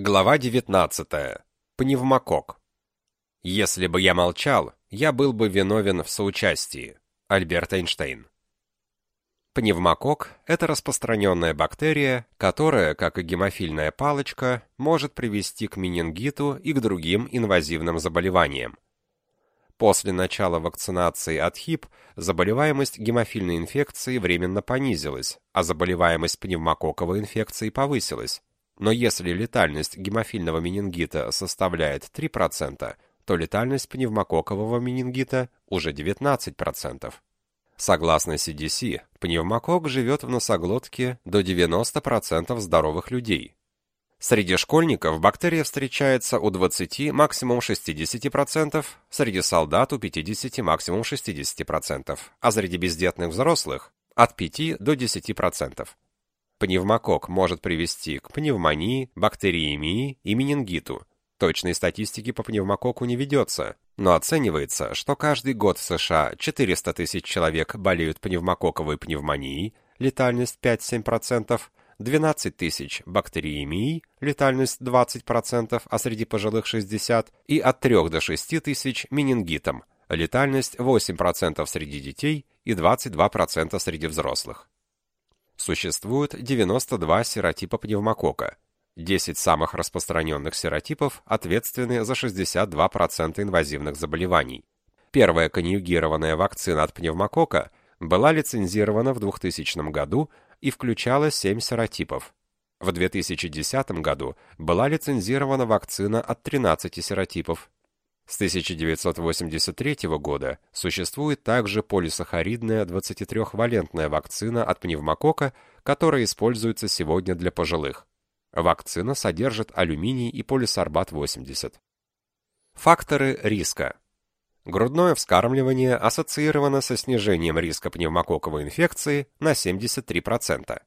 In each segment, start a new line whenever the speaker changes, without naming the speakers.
Глава 19. Пневмокок. Если бы я молчал, я был бы виновен в соучастии. Альберт Эйнштейн. Пневмокок – это распространенная бактерия, которая, как и гемофильная палочка, может привести к менингиту и к другим инвазивным заболеваниям. После начала вакцинации от ХИП заболеваемость гемофильной инфекции временно понизилась, а заболеваемость пневмококковой инфекции повысилась. Но если летальность гемофильного менингита составляет 3%, то летальность пневмококкового менингита уже 19%. Согласно CDC, пневмокок живет в носоглотке до 90% здоровых людей. Среди школьников бактерия встречается у 20, максимум 60%, среди солдат у 50, максимум 60%, а среди бездетных взрослых от 5 до 10%. Пневмокок может привести к пневмонии, бактериемии и менингиту. Точной статистики по пневмококу не ведется, но оценивается, что каждый год в США 400 тысяч человек болеют пневмококковой пневмонией, летальность 5-7%, 12 тысяч бактериемией, летальность 20%, а среди пожилых 60%, и от 3 до 6 тысяч менингитом, летальность 8% среди детей и 22% среди взрослых. Существует 92 серотипа пневмокока. 10 самых распространенных серотипов ответственны за 62% инвазивных заболеваний. Первая конъюгированная вакцина от пневмокока была лицензирована в 2000 году и включала 7 серотипов. В 2010 году была лицензирована вакцина от 13 серотипов, с 1983 года существует также полисахаридная 23-валентная вакцина от пневмокока, которая используется сегодня для пожилых. Вакцина содержит алюминий и полисорбат-80. Факторы риска. Грудное вскармливание ассоциировано со снижением риска пневмококковой инфекции на 73%.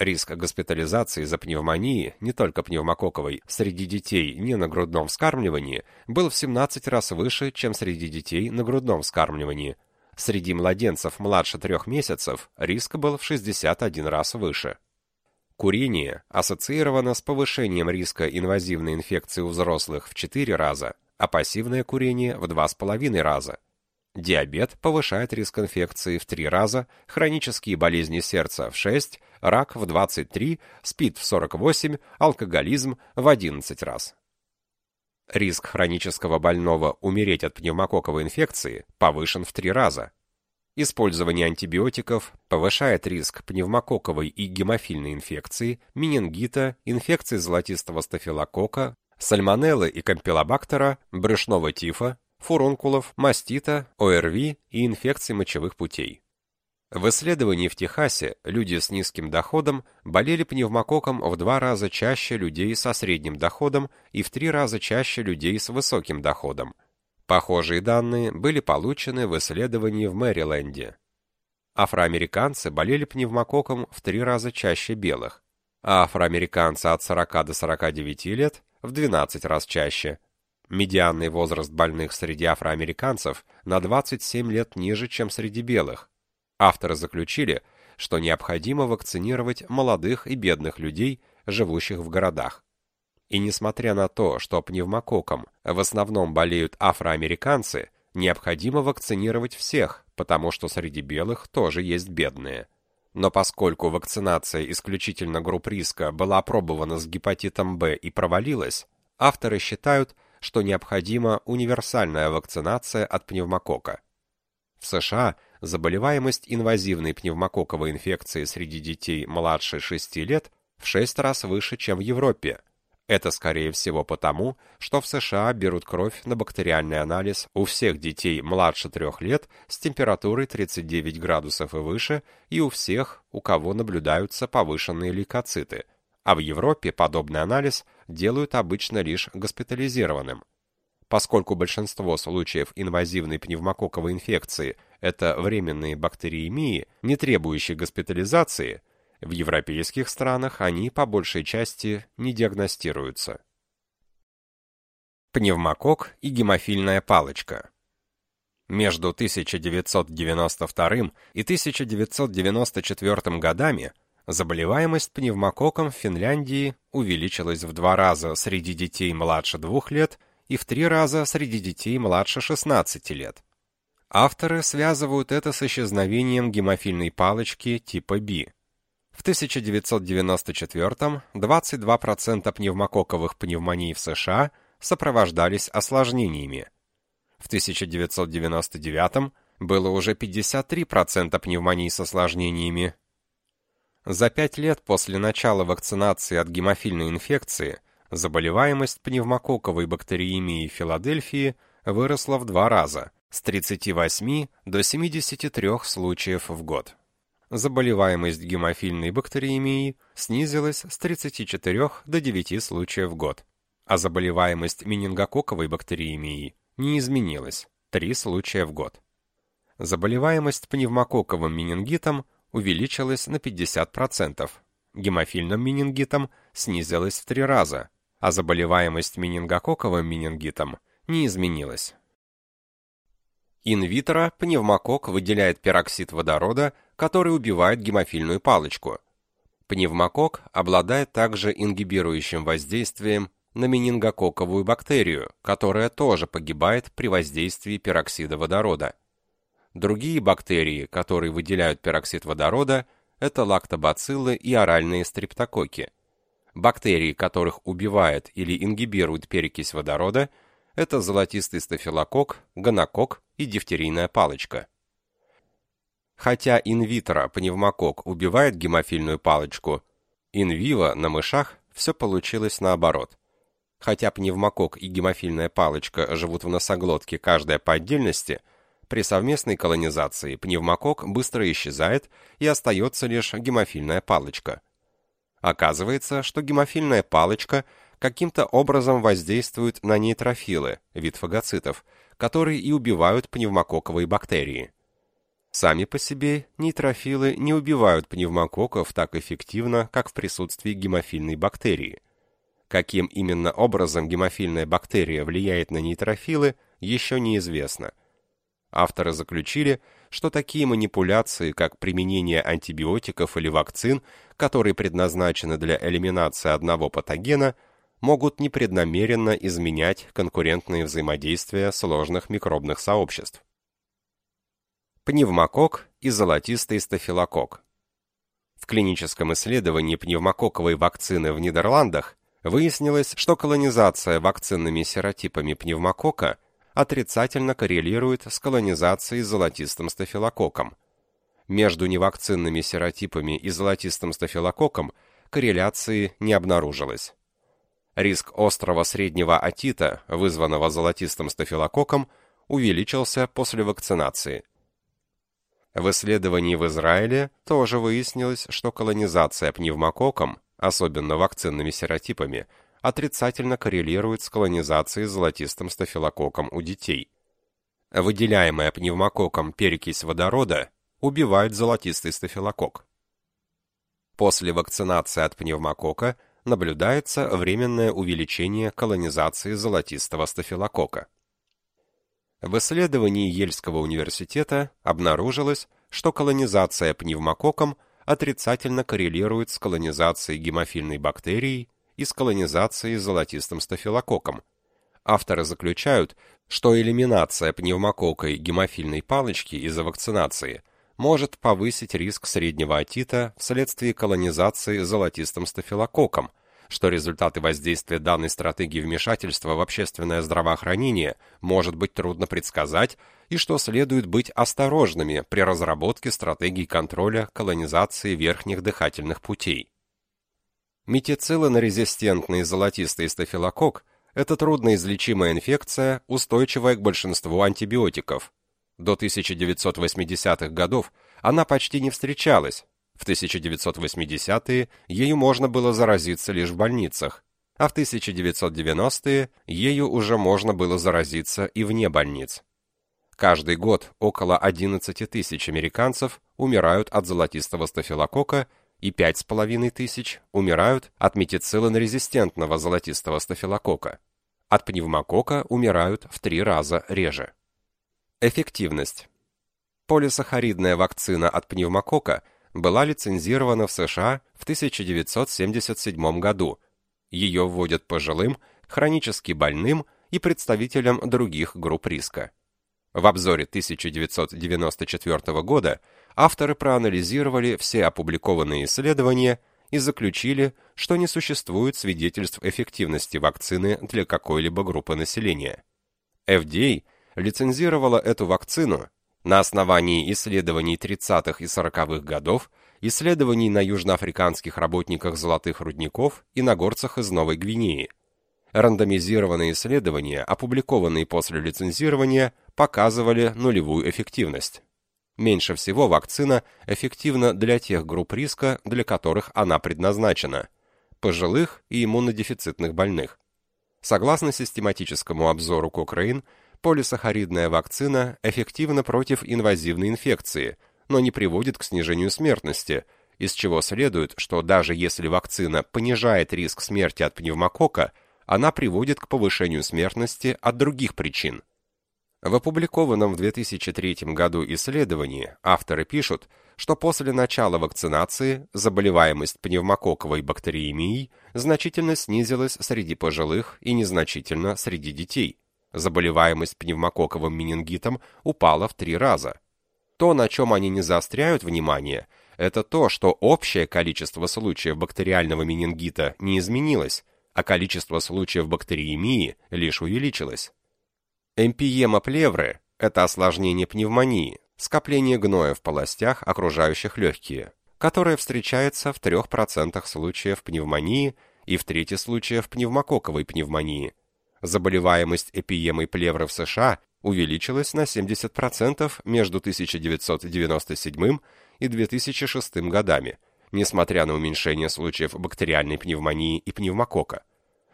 Риск госпитализации за пневмонией, не только пневмококковой, среди детей не на грудном вскармливании был в 17 раз выше, чем среди детей на грудном вскармливании. Среди младенцев младше трех месяцев риск был в 61 раз выше. Курение ассоциировано с повышением риска инвазивной инфекции у взрослых в 4 раза, а пассивное курение в 2,5 раза. Диабет повышает риск инфекции в 3 раза, хронические болезни сердца в 6, рак в 23, СПИД в 48, алкоголизм в 11 раз. Риск хронического больного умереть от пневмококковой инфекции повышен в 3 раза. Использование антибиотиков повышает риск пневмококковой и гемофильной инфекции, менингита, инфекции золотистого стафилококка, сальмонеллы и кампилобактера, брюшного тифа, фурункулов, мастита, ОРВИ и инфекций мочевых путей. В исследовании в Техасе люди с низким доходом болели пневмококком в два раза чаще людей со средним доходом и в три раза чаще людей с высоким доходом. Похожие данные были получены в исследовании в Мэриленде. Афроамериканцы болели пневмококком в три раза чаще белых, а афроамериканцы от 40 до 49 лет в 12 раз чаще – Медианный возраст больных среди афроамериканцев на 27 лет ниже, чем среди белых. Авторы заключили, что необходимо вакцинировать молодых и бедных людей, живущих в городах. И несмотря на то, что пневмококком в основном болеют афроамериканцы, необходимо вакцинировать всех, потому что среди белых тоже есть бедные. Но поскольку вакцинация исключительно групп риска была опробована с гепатитом Б и провалилась, авторы считают, что необходима универсальная вакцинация от пневмокока. В США заболеваемость инвазивной пневмококковой инфекцией среди детей младше 6 лет в 6 раз выше, чем в Европе. Это, скорее всего, потому, что в США берут кровь на бактериальный анализ у всех детей младше 3 лет с температурой 39 градусов и выше и у всех, у кого наблюдаются повышенные лейкоциты – а в Европе подобный анализ делают обычно лишь госпитализированным. Поскольку большинство случаев инвазивной пневмококковой инфекции это временные бактериемии, не требующие госпитализации, в европейских странах они по большей части не диагностируются. Пневмокок и гемофильная палочка. Между 1992 и 1994 годами Заболеваемость пневмококком в Финляндии увеличилась в два раза среди детей младше двух лет и в три раза среди детей младше 16 лет. Авторы связывают это с исчезновением гемофильной палочки типа B. В 1994 22% пневмококковых пневмоний в США сопровождались осложнениями. В 1999 было уже 53% пневмоний с осложнениями. За пять лет после начала вакцинации от гемофильной инфекции заболеваемость пневмококковой бактериемией Филадельфии выросла в два раза, с 38 до 73 случаев в год. Заболеваемость гемофильной бактериемией снизилась с 34 до 9 случаев в год, а заболеваемость менингококковой бактериемией не изменилась, 3 случая в год. Заболеваемость пневмококковым менингитом увеличилась на 50%, гемофильным менингитом снизилась в 3 раза, а заболеваемость менингококковым менингитом не изменилась. Инвитро пневмокок выделяет пероксид водорода, который убивает гемофильную палочку. Пневмокок обладает также ингибирующим воздействием на менингококковую бактерию, которая тоже погибает при воздействии пероксида водорода. Другие бактерии, которые выделяют пероксид водорода, это лактобациллы и оральные стрептококки. Бактерии, которых убивает или ингибирует перекись водорода, это золотистый стафилококк, гонококк и дифтерийная палочка. Хотя инвитро пневмококк убивает гемофильную палочку, инвиво на мышах все получилось наоборот. Хотя пневмококк и гемофильная палочка живут в носоглотке каждая по отдельности, при совместной колонизации пневмококк быстро исчезает и остается лишь гемофильная палочка. Оказывается, что гемофильная палочка каким-то образом воздействует на нейтрофилы, вид фагоцитов, которые и убивают пневмококковые бактерии. Сами по себе нейтрофилы не убивают пневмококков так эффективно, как в присутствии гемофильной бактерии – Каким именно образом гемофильная бактерия влияет на нейтрофилы, еще неизвестно. Авторы заключили, что такие манипуляции, как применение антибиотиков или вакцин, которые предназначены для элиминации одного патогена, могут непреднамеренно изменять конкурентные взаимодействия сложных микробных сообществ. Пневмокок и золотистый стафилококк. В клиническом исследовании пневмококковой вакцины в Нидерландах Выяснилось, что колонизация вакцинными серотипами пневмокока отрицательно коррелирует с колонизацией золотистым стафилококком. Между невакцинными серотипами и золотистым стафилококком корреляции не обнаружилось. Риск острого среднего отита, вызванного золотистым стафилококком, увеличился после вакцинации. В исследовании в Израиле тоже выяснилось, что колонизация пневмококком особенно вакцинными серотипами, отрицательно коррелирует с колонизацией золотистым стафилококком у детей. Выделяемая пневмококком перекись водорода убивает золотистый стафилококк. После вакцинации от пневмокока наблюдается временное увеличение колонизации золотистого стафилококка. В исследовании Ельского университета обнаружилось, что колонизация пневмококком – отрицательно коррелирует с колонизацией гемофильной бактерией и с колонизацией золотистым стафилококком. Авторы заключают, что элиминация пневмококкой гемофильной палочки из-за вакцинации может повысить риск среднего отита вследствие колонизации золотистым стафилококком, что результаты воздействия данной стратегии вмешательства в общественное здравоохранение может быть трудно предсказать и что следует быть осторожными при разработке стратегий контроля колонизации верхних дыхательных путей. Метицилинорезистентный золотистый стафилококк – это трудноизлечимая инфекция, устойчивая к большинству антибиотиков. До 1980-х годов она почти не встречалась, в 1980-е ею можно было заразиться лишь в больницах, а в 1990-е ею уже можно было заразиться и вне больниц. Каждый год около 11 тысяч американцев умирают от золотистого стафилококка и 5,5 тысяч умирают от метицилин-резистентного золотистого стафилококка. От пневмокока умирают в три раза реже. Эффективность. Полисахаридная вакцина от пневмокока была лицензирована в США в 1977 году. Ее вводят пожилым, хронически больным и представителям других групп риска. В обзоре 1994 года авторы проанализировали все опубликованные исследования и заключили, что не существует свидетельств эффективности вакцины для какой-либо группы населения. FDA лицензировала эту вакцину на основании исследований 30-х и 40-х годов, исследований на южноафриканских работниках золотых рудников и на горцах из Новой Гвинеи. Рандомизированные исследования, опубликованные после лицензирования, показывали нулевую эффективность. Меньше всего вакцина эффективна для тех групп риска, для которых она предназначена – пожилых и иммунодефицитных больных. Согласно систематическому обзору Cochrane, полисахаридная вакцина эффективна против инвазивной инфекции, но не приводит к снижению смертности, из чего следует, что даже если вакцина понижает риск смерти от пневмокока, она приводит к повышению смертности от других причин. В опубликованном в 2003 году исследовании авторы пишут, что после начала вакцинации заболеваемость пневмококковой бактериемией значительно снизилась среди пожилых и незначительно среди детей. Заболеваемость пневмококковым менингитом упала в три раза. То, на чем они не заостряют внимание, это то, что общее количество случаев бактериального менингита не изменилось, а количество случаев бактериемии лишь увеличилось. Эмпиема плевры – это осложнение пневмонии, скопление гноя в полостях, окружающих легкие, которое встречается в 3% случаев пневмонии и в трети случаев пневмококковой пневмонии. Заболеваемость эпиемой плевры в США увеличилась на 70% между 1997 и 2006 годами, несмотря на уменьшение случаев бактериальной пневмонии и пневмокока.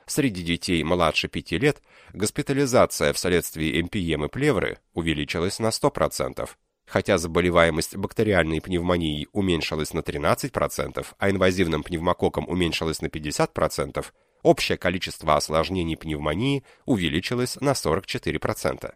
Среди детей младше 5 лет госпитализация вследствие эмпиемы плевры увеличилась на 100%, хотя заболеваемость бактериальной пневмонией уменьшилась на 13%, а инвазивным пневмококком уменьшилась на 50%, общее количество осложнений пневмонии увеличилось на 44%.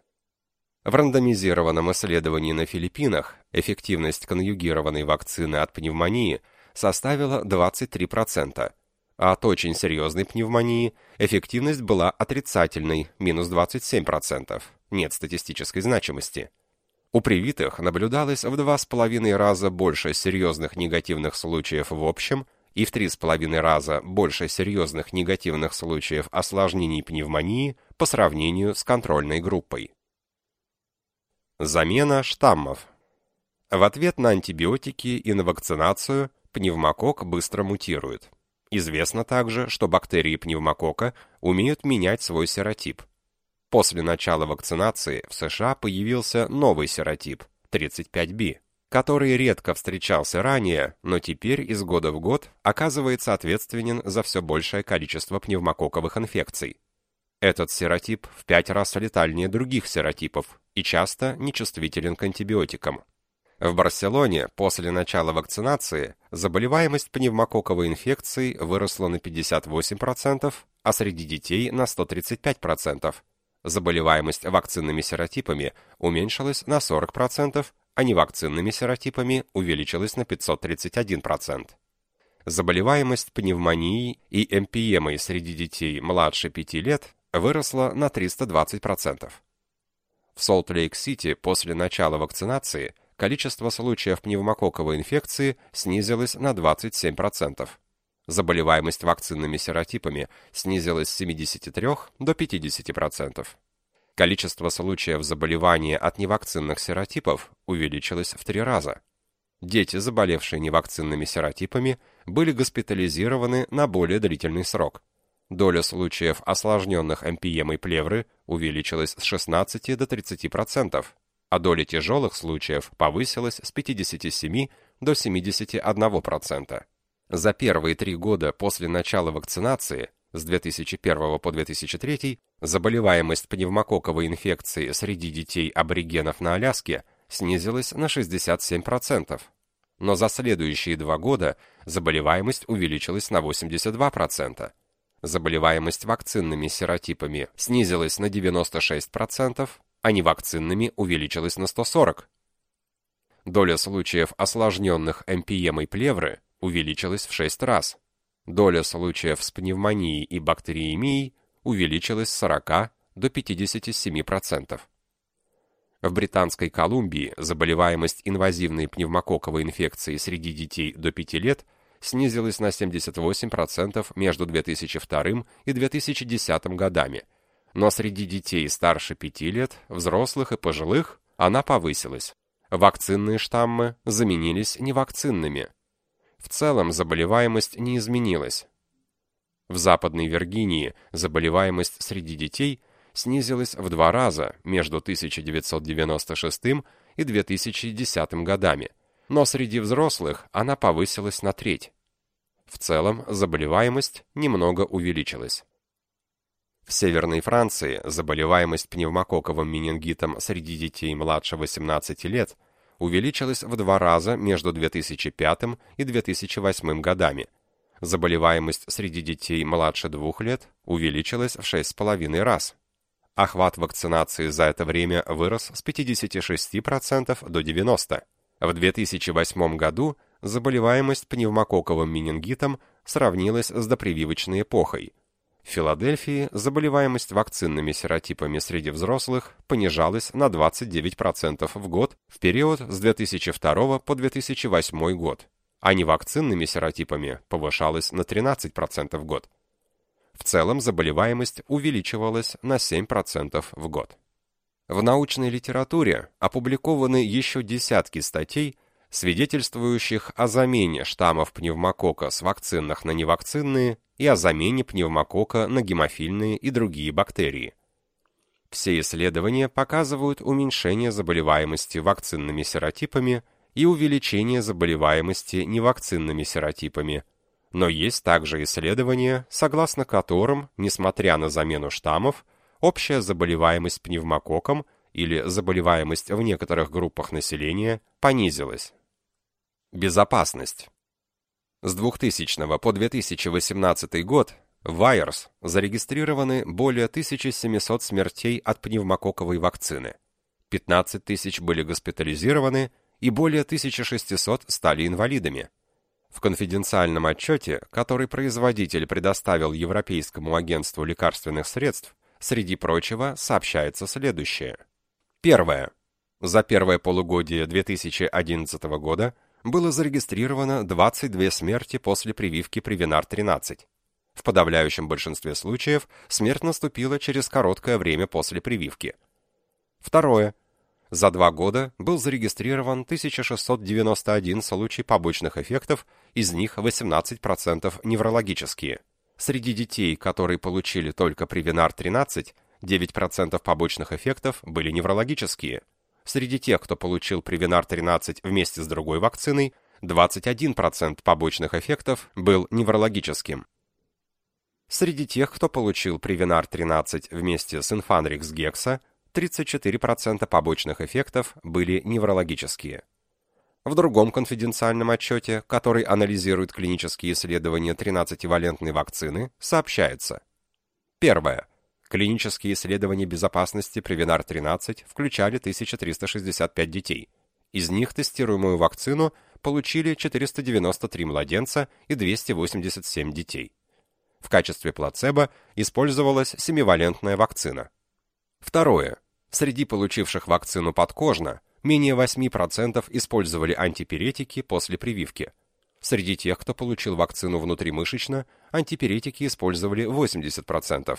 В рандомизированном исследовании на Филиппинах эффективность конъюгированной вакцины от пневмонии составила 23%, а от очень серьезной пневмонии эффективность была отрицательной, минус 27%, нет статистической значимости. У привитых наблюдалось в 2,5 раза больше серьезных негативных случаев в общем и в 3,5 раза больше серьезных негативных случаев осложнений пневмонии по сравнению с контрольной группой. Замена штаммов. В ответ на антибиотики и на вакцинацию пневмокок быстро мутирует. Известно также, что бактерии пневмокока умеют менять свой серотип. После начала вакцинации в США появился новый серотип 35B, который редко встречался ранее, но теперь из года в год оказывается ответственен за все большее количество пневмококковых инфекций. Этот серотип в пять раз летальнее других серотипов и часто нечувствителен к антибиотикам. В Барселоне после начала вакцинации заболеваемость пневмококковой инфекцией выросла на 58%, а среди детей на 135%. Заболеваемость вакцинными серотипами уменьшилась на 40%, а невакцинными серотипами увеличилась на 531%. Заболеваемость пневмонией и эмпиемой среди детей младше 5 лет выросла на 320%. В Солт-Лейк-Сити после начала вакцинации количество случаев пневмококковой инфекции снизилось на 27%. Заболеваемость вакцинными серотипами снизилась с 73 до 50%. Количество случаев заболевания от невакцинных серотипов увеличилось в три раза. Дети, заболевшие невакцинными серотипами, были госпитализированы на более длительный срок. Доля случаев осложненных эмпиемой плевры увеличилась с 16 до 30%, а доля тяжелых случаев повысилась с 57 до 71%. За первые три года после начала вакцинации, с 2001 по 2003, заболеваемость пневмококковой инфекцией среди детей-аборигенов на Аляске снизилась на 67%. Но за следующие два года заболеваемость увеличилась на 82%. Заболеваемость вакцинными серотипами снизилась на 96%, а невакцинными увеличилось на 140. Доля случаев осложненных и плевры увеличилась в 6 раз. Доля случаев с пневмонией и бактериемией увеличилась с 40 до 57%. В Британской Колумбии заболеваемость инвазивной пневмококковой инфекцией среди детей до 5 лет снизилась на 78% между 2002 и 2010 годами, но среди детей старше 5 лет, взрослых и пожилых она повысилась. Вакцинные штаммы заменились невакцинными. В целом заболеваемость не изменилась. В Западной Виргинии заболеваемость среди детей снизилась в два раза между 1996 и 2010 годами, но среди взрослых она повысилась на треть. В целом заболеваемость немного увеличилась. В Северной Франции заболеваемость пневмококковым менингитом среди детей младше 18 лет увеличилась в два раза между 2005 и 2008 годами – Заболеваемость среди детей младше двух лет увеличилась в 6,5 раз. Охват вакцинации за это время вырос с 56% до 90%. В 2008 году заболеваемость пневмококковым менингитом сравнилась с допрививочной эпохой. В Филадельфии заболеваемость вакцинными серотипами среди взрослых понижалась на 29% в год в период с 2002 по 2008 год а невакцинными серотипами повышалась на 13% в год. В целом заболеваемость увеличивалась на 7% в год. В научной литературе опубликованы еще десятки статей, свидетельствующих о замене штаммов пневмокока с вакцинных на невакцинные и о замене пневмокока на гемофильные и другие бактерии. Все исследования показывают уменьшение заболеваемости вакцинными серотипами и увеличение заболеваемости невакцинными серотипами. Но есть также исследования, согласно которым, несмотря на замену штаммов, общая заболеваемость пневмококком или заболеваемость в некоторых группах населения понизилась. Безопасность. С 2000 по 2018 год в Wires зарегистрированы более 1700 смертей от пневмококковой вакцины. 15 тысяч были госпитализированы и более 1600 стали инвалидами. В конфиденциальном отчете, который производитель предоставил Европейскому агентству лекарственных средств, среди прочего сообщается следующее. Первое. За первое полугодие 2011 года было зарегистрировано 22 смерти после прививки Привинар-13. В подавляющем большинстве случаев смерть наступила через короткое время после прививки. Второе. За два года был зарегистрирован 1691 случай побочных эффектов, из них 18% неврологические. Среди детей, которые получили только Привинар-13, 9% побочных эффектов были неврологические. Среди тех, кто получил Привинар-13 вместе с другой вакциной, 21% побочных эффектов был неврологическим. Среди тех, кто получил Привинар-13 вместе с Инфанрикс Гекса, 34% побочных эффектов были неврологические. В другом конфиденциальном отчете, который анализирует клинические исследования 13-валентной вакцины, сообщается. Первое. Клинические исследования безопасности Превинар-13 включали 1365 детей. Из них тестируемую вакцину получили 493 младенца и 287 детей. В качестве плацебо использовалась семивалентная вакцина. Второе. Среди получивших вакцину подкожно менее 8% использовали антипиретики после прививки. Среди тех, кто получил вакцину внутримышечно, антипиретики использовали 80%.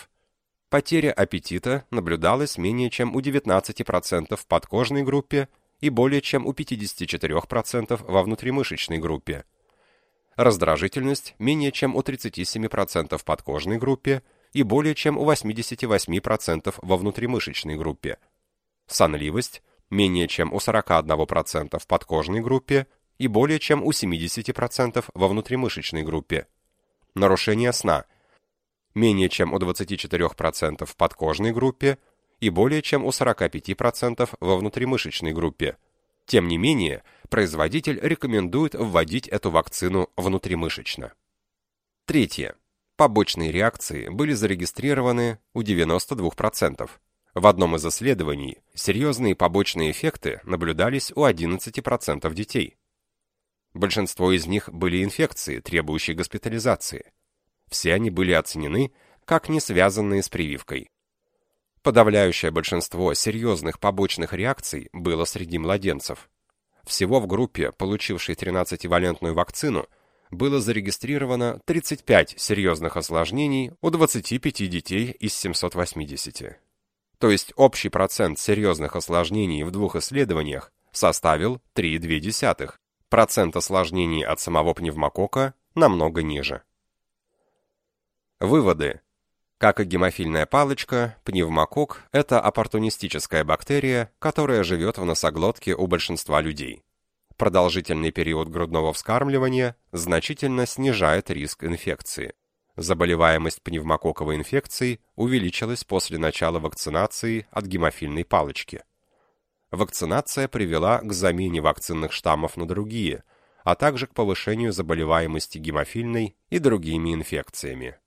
Потеря аппетита наблюдалась менее чем у 19% в подкожной группе и более чем у 54% во внутримышечной группе. Раздражительность менее чем у 37% в подкожной группе и более чем у 88% во внутримышечной группе. Сонливость менее чем у 41% в подкожной группе и более чем у 70% во внутримышечной группе. Нарушение сна менее чем у 24% в подкожной группе и более чем у 45% во внутримышечной группе. Тем не менее, производитель рекомендует вводить эту вакцину внутримышечно. Третье. Побочные реакции были зарегистрированы у 92%. В одном из исследований серьезные побочные эффекты наблюдались у 11% детей. Большинство из них были инфекции, требующие госпитализации. Все они были оценены как не связанные с прививкой. Подавляющее большинство серьезных побочных реакций было среди младенцев. Всего в группе, получившей 13-валентную вакцину, было зарегистрировано 35 серьезных осложнений у 25 детей из 780. То есть общий процент серьезных осложнений в двух исследованиях составил 3,2. Процент осложнений от самого пневмокока намного ниже. Выводы. Как и гемофильная палочка, пневмокок – это оппортунистическая бактерия, которая живет в носоглотке у большинства людей. Продолжительный период грудного вскармливания значительно снижает риск инфекции. Заболеваемость пневмококковой инфекцией увеличилась после начала вакцинации от гемофильной палочки. Вакцинация привела к замене вакцинных штаммов на другие, а также к повышению заболеваемости гемофильной и другими инфекциями.